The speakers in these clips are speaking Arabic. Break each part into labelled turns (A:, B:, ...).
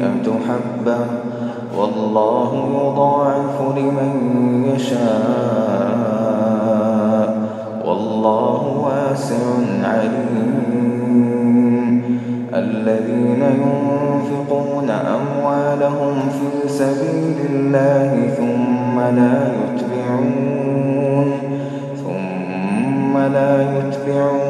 A: مئة حبة والله يضاعف لمن يشاء والله واسع عليم الذين ينفقون أموالهم في سبيل الله ثم لا يتبعون ثم لا يتبعون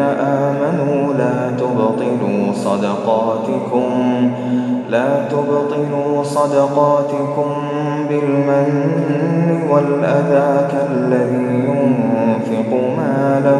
A: آمنوا لا تبطلوا صدقاتكم لا تبطلوا صدقاتكم بالمن والأذى كالذي ينفق ماله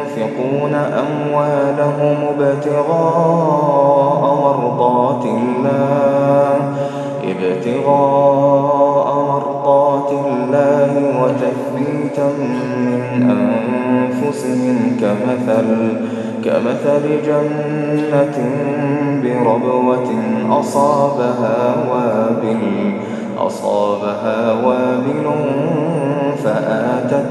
A: أموالهم ابتغاء مرضات الله. ابتغاء مرضات الله وتثبيتا من أنفسهم كمثل كمثل جنة بربوة أصابها وابل أصابها وابل فآتت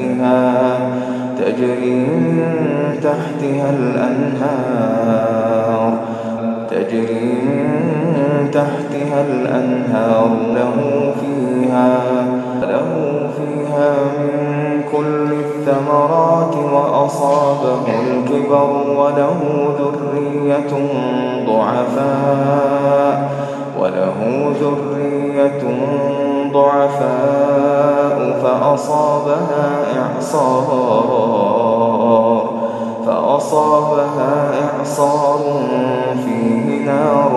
A: تحتها تجري من تحتها الأنهار تجري من تحتها الأنهار له فيها له فيها من كل الثمرات وأصابه الكبر وله ذرية ضعفاء وله ذرية ضعفاء فأصابها إعصار فأصابها إعصار فيه نار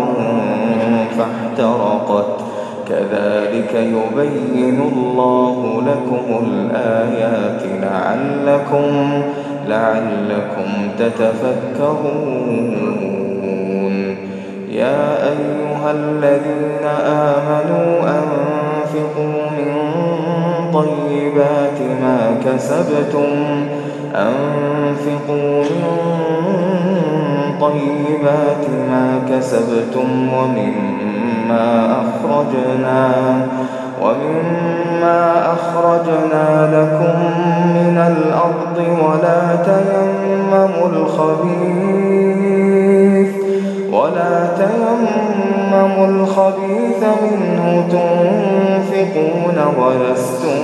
A: فاحترقت. كذلك يبين الله لكم الآيات لعلكم لعلكم تتفكرون. يا أيها الذين آمنوا أنفقوا طيبات ما كسبتم أنفقوا من طيبات ما كسبتم ومما أخرجنا ومما أخرجنا لكم من الأرض ولا تيمموا الخبيث ولا تيمموا الخبيث منه تنفقون ولستم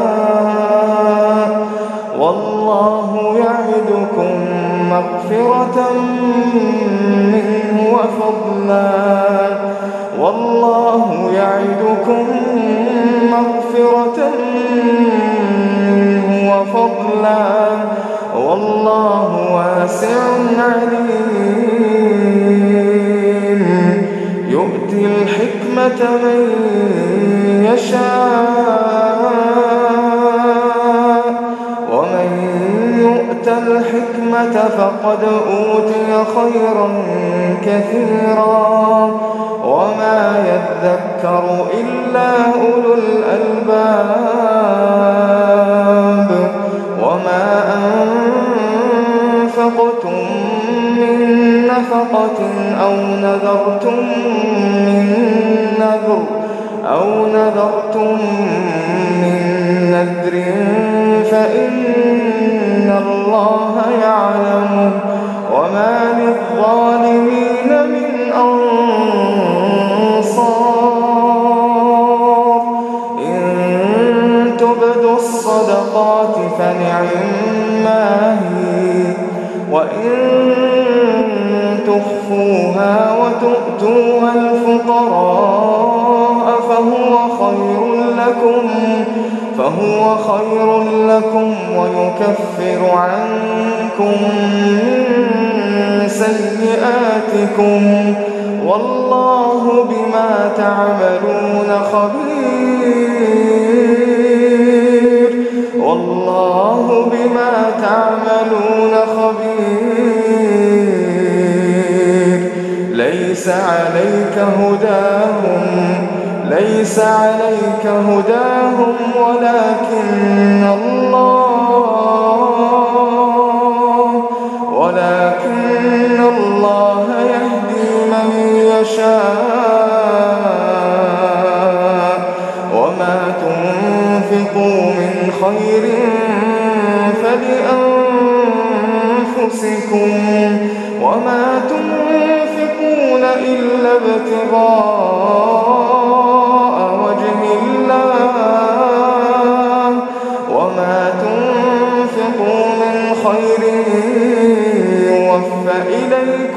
A: مغفرة منه وفضلا. والله يعدكم مغفرة منه وفضلا. والله واسع عليم. يؤتي الحكمة من يشاء. ومن يؤت الحكمة فقد أوتي خيرا كثيرا. وما يذكر إلا أولو الألباب. وما أنفقتم من نفقة أو نذرتم من نذر أو نذرتم من نذر فإن الله يعلمه وما للظالمين من أنصار إن تبدوا الصدقات هي وإن فهو خير لكم ويكفر عنكم من سيئاتكم. والله بما تعملون خبير. والله بما تعملون خبير. ليس عليك هداهم ليس عليك هداهم ولكن الله ولكن الله يهدي من يشاء. وما تنفقوا من خير فلأنفسكم. وما تنفقون إلا ابتغاء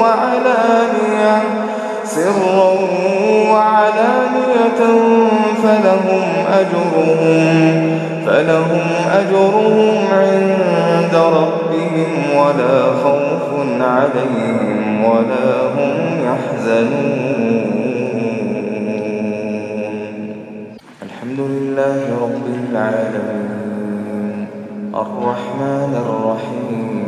A: وعلانية سرا وعلانية فلهم أجرهم فلهم أجرهم عند ربهم ولا خوف عليهم ولا هم يحزنون. الحمد لله رب العالمين الرحمن الرحيم.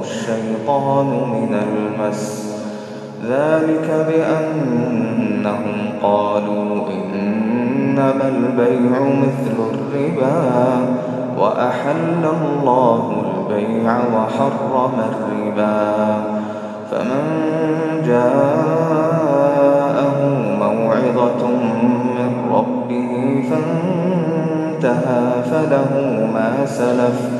A: الشيطان من المس. ذلك بأنهم قالوا إنما البيع مثل الربا وأحل الله البيع وحرم الربا. فمن جاءه موعظة من ربه فانتهى فله ما سلف.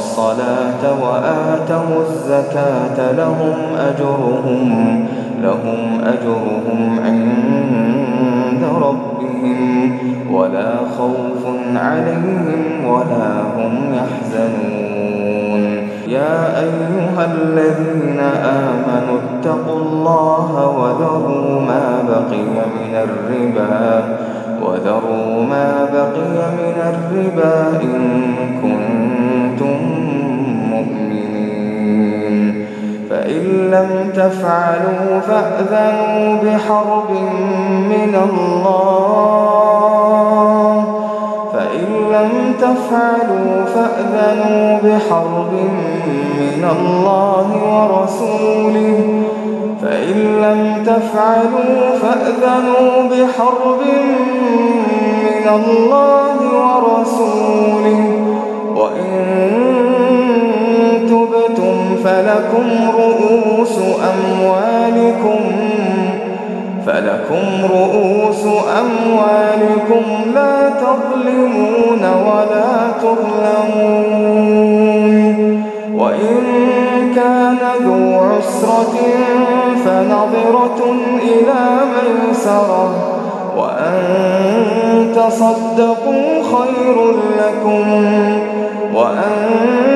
A: الصلاة وآتوا الزكاة لهم أجرهم لهم أجرهم عند ربهم. ولا خوف عليهم ولا هم يحزنون. يا أيها الذين آمنوا اتقوا الله وذروا ما بقي من الربا وذروا ما بقي من الربا إن فإن لم تفعلوا فأذنوا بحرب من الله. فإن لم تفعلوا فأذنوا بحرب من الله ورسوله. فإن لم تفعلوا فأذنوا بحرب من الله ورسوله. وإن فلكم رؤوس أموالكم فلكم رؤوس أموالكم لا تظلمون ولا تظلمون وإن كان ذو عسرة فنظرة إلى ميسرة وأن تصدقوا خير لكم وأن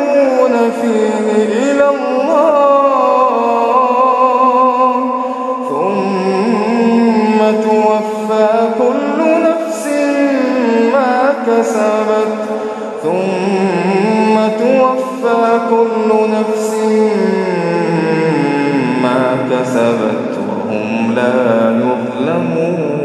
A: ترجعون فيه إلى الله. ثم توفى كل نفس ما كسبت. ثم توفى كل نفس ما كسبت. وهم لا يظلمون.